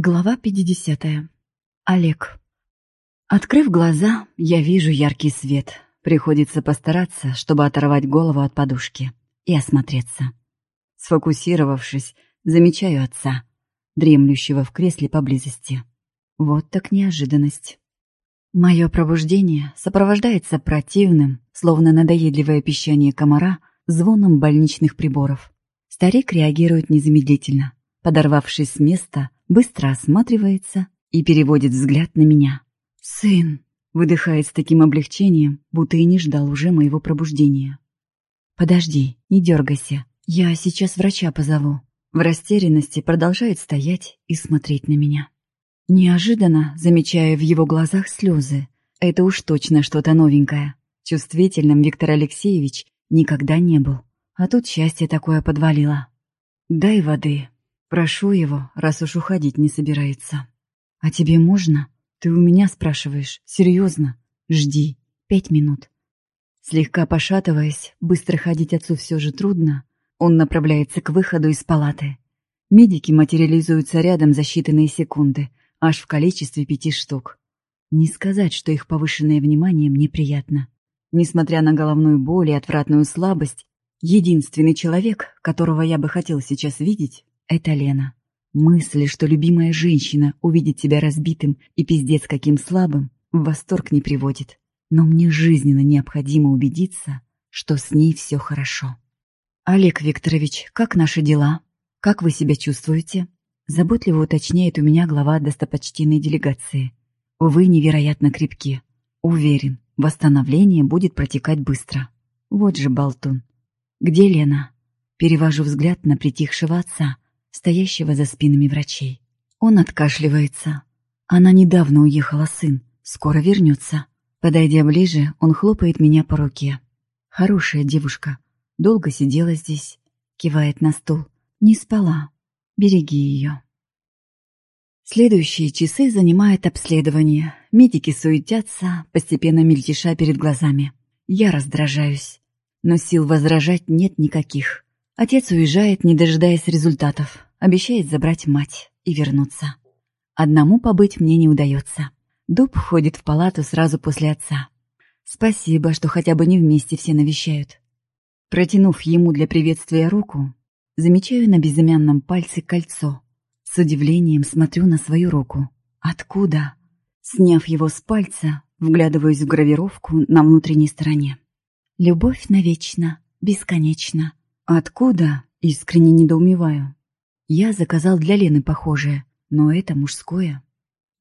Глава 50. Олег. Открыв глаза, я вижу яркий свет. Приходится постараться, чтобы оторвать голову от подушки и осмотреться. Сфокусировавшись, замечаю отца, дремлющего в кресле поблизости. Вот так неожиданность. Мое пробуждение сопровождается противным, словно надоедливое пищание комара, звоном больничных приборов. Старик реагирует незамедлительно. Подорвавшись с места, быстро осматривается и переводит взгляд на меня. «Сын!» — выдыхает с таким облегчением, будто и не ждал уже моего пробуждения. «Подожди, не дергайся. Я сейчас врача позову». В растерянности продолжает стоять и смотреть на меня. Неожиданно замечая в его глазах слезы. Это уж точно что-то новенькое. Чувствительным Виктор Алексеевич никогда не был. А тут счастье такое подвалило. «Дай воды», Прошу его, раз уж уходить не собирается. А тебе можно? Ты у меня спрашиваешь. Серьезно? Жди. Пять минут. Слегка пошатываясь, быстро ходить отцу все же трудно, он направляется к выходу из палаты. Медики материализуются рядом за считанные секунды, аж в количестве пяти штук. Не сказать, что их повышенное внимание мне приятно. Несмотря на головную боль и отвратную слабость, единственный человек, которого я бы хотел сейчас видеть, это Лена. Мысль, что любимая женщина увидит тебя разбитым и пиздец каким слабым, в восторг не приводит. Но мне жизненно необходимо убедиться, что с ней все хорошо. «Олег Викторович, как наши дела? Как вы себя чувствуете?» Заботливо уточняет у меня глава достопочтенной делегации. Вы невероятно крепки. Уверен, восстановление будет протекать быстро. Вот же болтун. Где Лена? Перевожу взгляд на притихшего отца, стоящего за спинами врачей. Он откашливается. Она недавно уехала, сын. Скоро вернется. Подойдя ближе, он хлопает меня по руке. Хорошая девушка. Долго сидела здесь. Кивает на стул. Не спала. Береги ее. Следующие часы занимает обследование. Медики суетятся, постепенно мельтеша перед глазами. Я раздражаюсь. Но сил возражать нет никаких. Отец уезжает, не дожидаясь результатов. Обещает забрать мать и вернуться. Одному побыть мне не удается. Дуб входит в палату сразу после отца. Спасибо, что хотя бы не вместе все навещают. Протянув ему для приветствия руку, замечаю на безымянном пальце кольцо. С удивлением смотрю на свою руку. Откуда? Сняв его с пальца, вглядываюсь в гравировку на внутренней стороне. Любовь навечно, бесконечно. Откуда? Искренне недоумеваю. Я заказал для Лены похожее, но это мужское.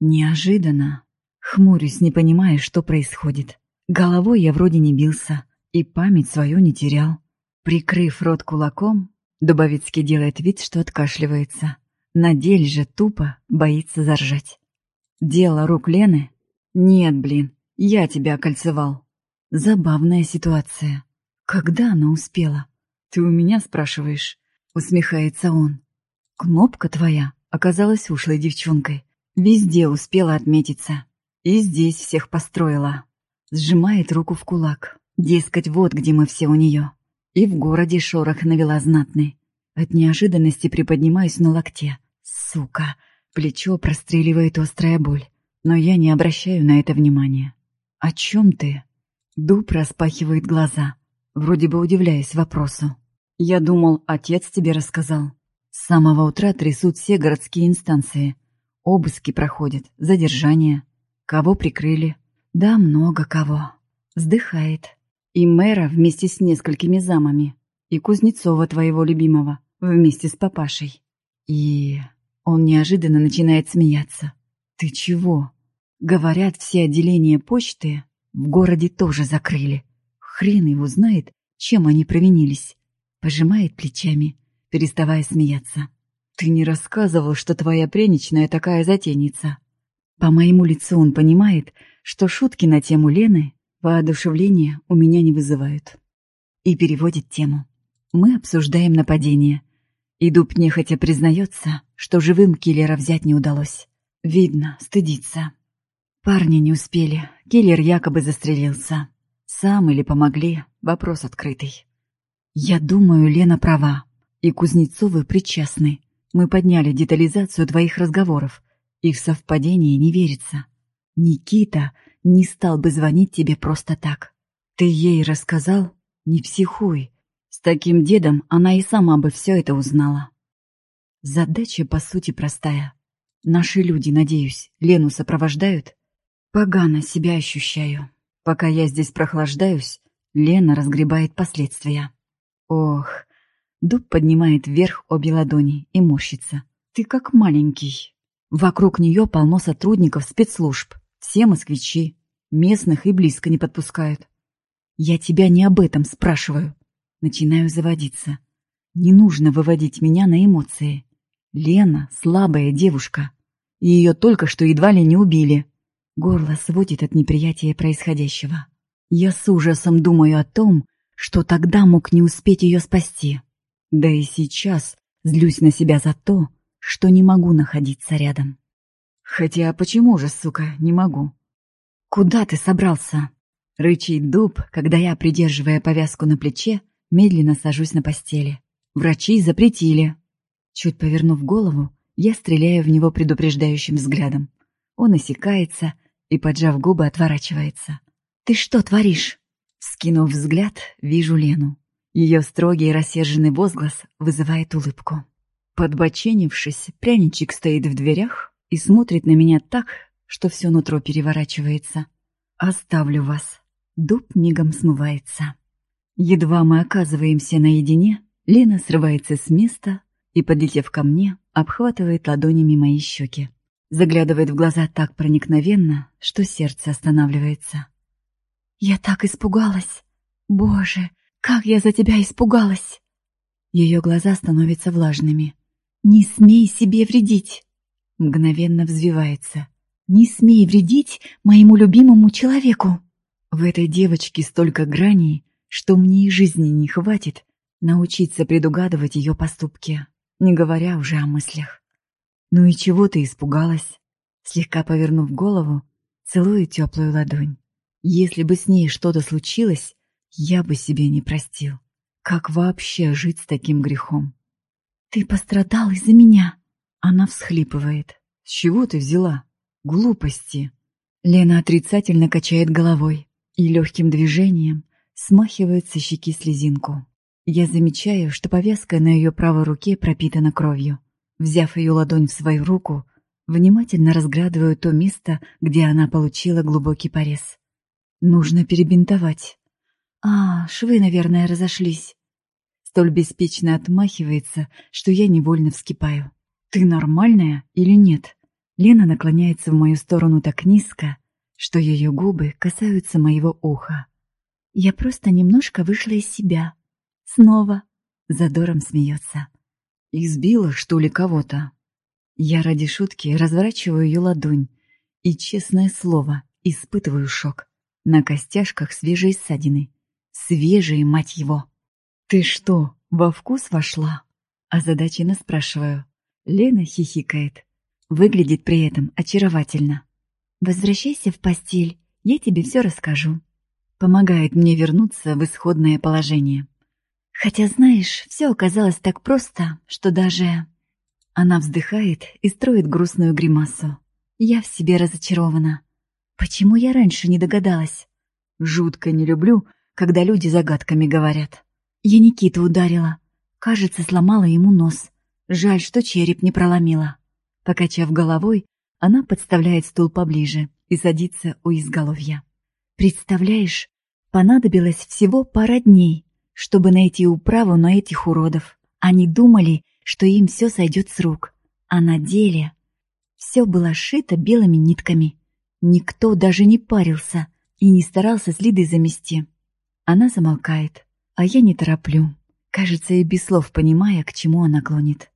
Неожиданно. Хмурюсь, не понимая, что происходит. Головой я вроде не бился и память свою не терял. Прикрыв рот кулаком, Дубовицкий делает вид, что откашливается. На деле же тупо боится заржать. Дело рук Лены? Нет, блин, я тебя окольцевал. Забавная ситуация. Когда она успела? Ты у меня спрашиваешь? Усмехается он. Кнопка твоя оказалась ушлой девчонкой. Везде успела отметиться. И здесь всех построила. Сжимает руку в кулак. Дескать, вот где мы все у нее. И в городе шорох навела знатный. От неожиданности приподнимаюсь на локте. Сука! Плечо простреливает острая боль. Но я не обращаю на это внимания. «О чем ты?» Дуб распахивает глаза, вроде бы удивляясь вопросу. «Я думал, отец тебе рассказал». С самого утра трясут все городские инстанции. Обыски проходят, задержания. Кого прикрыли? Да много кого. Вздыхает. И мэра вместе с несколькими замами. И Кузнецова твоего любимого вместе с папашей. И он неожиданно начинает смеяться. Ты чего? Говорят, все отделения почты в городе тоже закрыли. Хрен его знает, чем они провинились. Пожимает плечами переставая смеяться. «Ты не рассказывал, что твоя пряничная такая затейница». По моему лицу он понимает, что шутки на тему Лены воодушевления у меня не вызывают. И переводит тему. Мы обсуждаем нападение. И Дуб нехотя признается, что живым киллера взять не удалось. Видно, стыдится. Парни не успели, киллер якобы застрелился. Сам или помогли, вопрос открытый. Я думаю, Лена права. И Кузнецовы причастны. Мы подняли детализацию твоих разговоров. И в совпадение не верится. Никита не стал бы звонить тебе просто так. Ты ей рассказал? Не психуй. С таким дедом она и сама бы все это узнала. Задача, по сути, простая. Наши люди, надеюсь, Лену сопровождают? Погано себя ощущаю. Пока я здесь прохлаждаюсь, Лена разгребает последствия. Ох, дуб поднимает вверх обе ладони и морщится. Ты как маленький. Вокруг нее полно сотрудников спецслужб. Все москвичи. Местных и близко не подпускают. Я тебя не об этом спрашиваю. Начинаю заводиться. Не нужно выводить меня на эмоции. Лена — слабая девушка. Ее только что едва ли не убили. Горло сводит от неприятия происходящего. Я с ужасом думаю о том, что тогда мог не успеть ее спасти. Да и сейчас злюсь на себя за то, что не могу находиться рядом. Хотя почему же, сука, не могу? Куда ты собрался? Рычит дуб, когда я, придерживая повязку на плече, медленно сажусь на постели. Врачи запретили. Чуть повернув голову, я стреляю в него предупреждающим взглядом. Он осекается и, поджав губы, отворачивается. «Ты что творишь?» Скинув взгляд, вижу Лену. Ее строгий рассерженный возглас вызывает улыбку. Подбоченившись, пряничек стоит в дверях и смотрит на меня так, что все нутро переворачивается. «Оставлю вас». Дуб мигом смывается. Едва мы оказываемся наедине, Лена срывается с места и, подлетев ко мне, обхватывает ладонями мои щеки. Заглядывает в глаза так проникновенно, что сердце останавливается. «Я так испугалась! Боже, как я за тебя испугалась!» Ее глаза становятся влажными. «Не смей себе вредить!» Мгновенно взвивается. «Не смей вредить моему любимому человеку!» В этой девочке столько граней, что мне и жизни не хватит научиться предугадывать ее поступки, не говоря уже о мыслях. «Ну и чего ты испугалась?» Слегка повернув голову, целую теплую ладонь. «Если бы с ней что-то случилось, я бы себе не простил. Как вообще жить с таким грехом?» «Ты пострадал из-за меня!» Она всхлипывает. «С чего ты взяла? Глупости!» Лена отрицательно качает головой и легким движением смахивает со щеки слезинку. Я замечаю, что повязка на ее правой руке пропитана кровью. Взяв ее ладонь в свою руку, внимательно разглядываю то место, где она получила глубокий порез. Нужно перебинтовать. А, швы, наверное, разошлись столь беспечно отмахивается, что я невольно вскипаю. «Ты нормальная или нет?» Лена наклоняется в мою сторону так низко, что ее губы касаются моего уха. Я просто немножко вышла из себя. Снова. Задором смеется. Избила, что ли, кого-то? Я ради шутки разворачиваю ее ладонь и, честное слово, испытываю шок. На костяшках свежие ссадины. Свежие, мать его. «Ты что, во вкус вошла?» Озадаченно спрашиваю. Лена хихикает. Выглядит при этом очаровательно. «Возвращайся в постель, я тебе все расскажу». Помогает мне вернуться в исходное положение. Хотя, знаешь, все оказалось так просто, что даже... Она вздыхает и строит грустную гримасу. Я в себе разочарована. Почему я раньше не догадалась? Жутко не люблю, когда люди загадками говорят. Я Никиту ударила. Кажется, сломала ему нос. Жаль, что череп не проломила. Покачав головой, она подставляет стул поближе и садится у изголовья. Представляешь, понадобилось всего пара дней, чтобы найти управу на этих уродов. Они думали, что им все сойдет с рук. А на деле все было шито белыми нитками. Никто даже не парился и не старался следы замести. Она замолкает а я не тороплю. Кажется, и без слов понимая, к чему она клонит.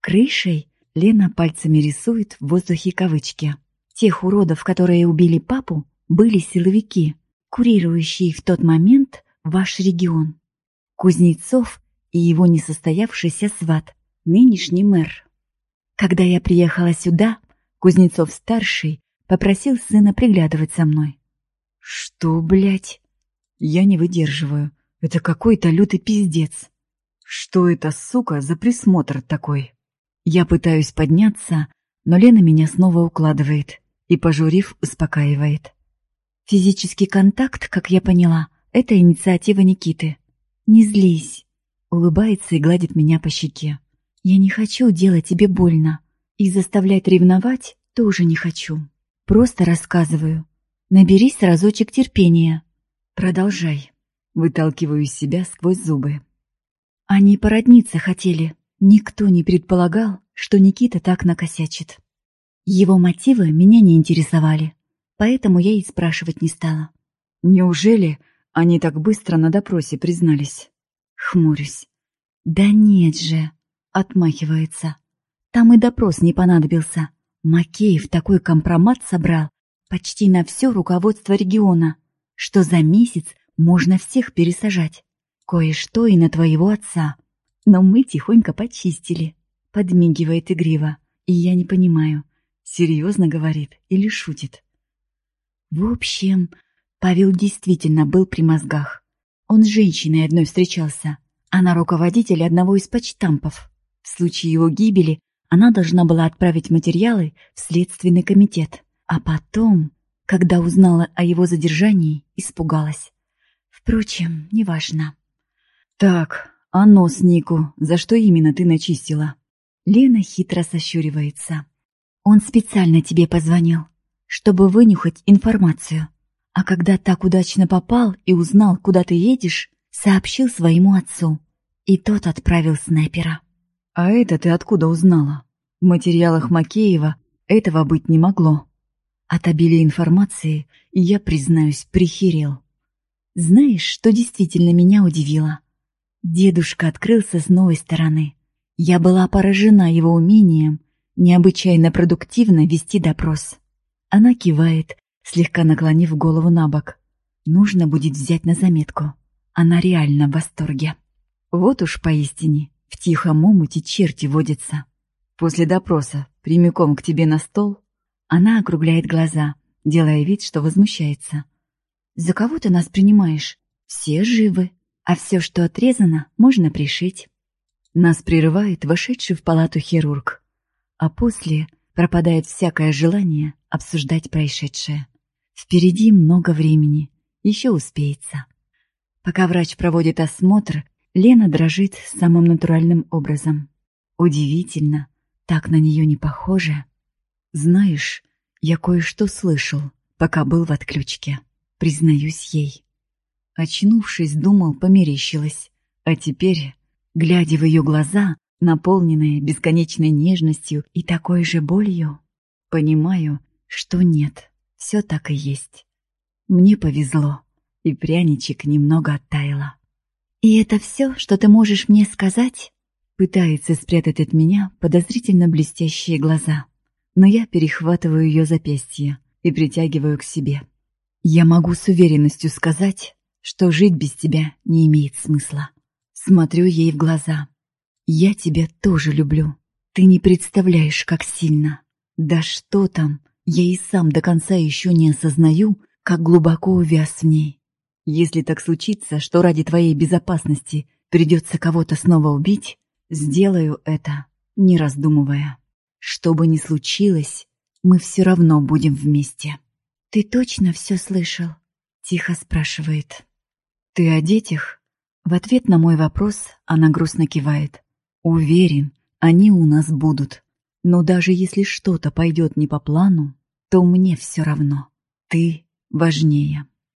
Крышей Лена пальцами рисует в воздухе кавычки. Тех уродов, которые убили папу, были силовики, курирующие в тот момент ваш регион. Кузнецов и его несостоявшийся сват, нынешний мэр. Когда я приехала сюда, Кузнецов-старший попросил сына приглядывать за мной. Что, блядь? Я не выдерживаю. Это какой-то лютый пиздец. Что это, сука, за присмотр такой? Я пытаюсь подняться, но Лена меня снова укладывает и, пожурив, успокаивает. Физический контакт, как я поняла, это инициатива Никиты. Не злись. Улыбается и гладит меня по щеке. Я не хочу делать тебе больно. И заставлять ревновать тоже не хочу. Просто рассказываю. Наберись разочек терпения. Продолжай. Выталкиваю из себя сквозь зубы. Они породниться хотели. Никто не предполагал, что Никита так накосячит. Его мотивы меня не интересовали, поэтому я и спрашивать не стала. Неужели они так быстро на допросе признались? Хмурюсь. Да нет же, отмахивается. Там и допрос не понадобился. Макеев такой компромат собрал почти на все руководство региона, что за месяц можно всех пересажать. Кое-что и на твоего отца. Но мы тихонько почистили. Подмигивает игриво. И я не понимаю, серьезно говорит или шутит. В общем, Павел действительно был при мозгах. Он с женщиной одной встречался. Она руководитель одного из почтампов. В случае его гибели она должна была отправить материалы в Следственный комитет. А потом, когда узнала о его задержании, испугалась. Впрочем, неважно. «Так, а нос Нику за что именно ты начистила?» Лена хитро сощуривается. «Он специально тебе позвонил, чтобы вынюхать информацию. А когда так удачно попал и узнал, куда ты едешь, сообщил своему отцу. И тот отправил снайпера». «А это ты откуда узнала? В материалах Макеева этого быть не могло». От обилия информации я, признаюсь, прихерел. Знаешь, что действительно меня удивило? Дедушка открылся с новой стороны. Я была поражена его умением необычайно продуктивно вести допрос. Она кивает, слегка наклонив голову на бок. Нужно будет взять на заметку. Она реально в восторге. Вот уж поистине, в тихом омуте черти водятся. После допроса, прямиком к тебе на стол, она округляет глаза, делая вид, что возмущается. «За кого ты нас принимаешь? Все живы, а все, что отрезано, можно пришить». Нас прерывает вошедший в палату хирург, а после пропадает всякое желание обсуждать происшедшее. Впереди много времени, еще успеется. Пока врач проводит осмотр, Лена дрожит самым натуральным образом. Удивительно, так на нее не похоже. Знаешь, я кое-что слышал, пока был в отключке. Признаюсь ей. Очнувшись, думал, померещилось. А теперь, глядя в ее глаза, наполненные бесконечной нежностью и такой же болью, понимаю, что нет, все так и есть. Мне повезло, и пряничек немного оттаяла. «И это все, что ты можешь мне сказать?» Пытается спрятать от меня подозрительно блестящие глаза. Но я перехватываю ее запястье и притягиваю к себе. Я могу с уверенностью сказать, что жить без тебя не имеет смысла. Смотрю ей в глаза. Я тебя тоже люблю. Ты не представляешь, как сильно. Да что там, я и сам до конца еще не осознаю, как глубоко увяз в ней. Если так случится, что ради твоей безопасности придется кого-то снова убить, сделаю это, не раздумывая. Что бы ни случилось, мы все равно будем вместе. «Ты точно все слышал?» — тихо спрашивает. «Ты о детях?» В ответ на мой вопрос она грустно кивает. «Уверен, они у нас будут. Но даже если что-то пойдет не по плану, то мне все равно. Ты важнее».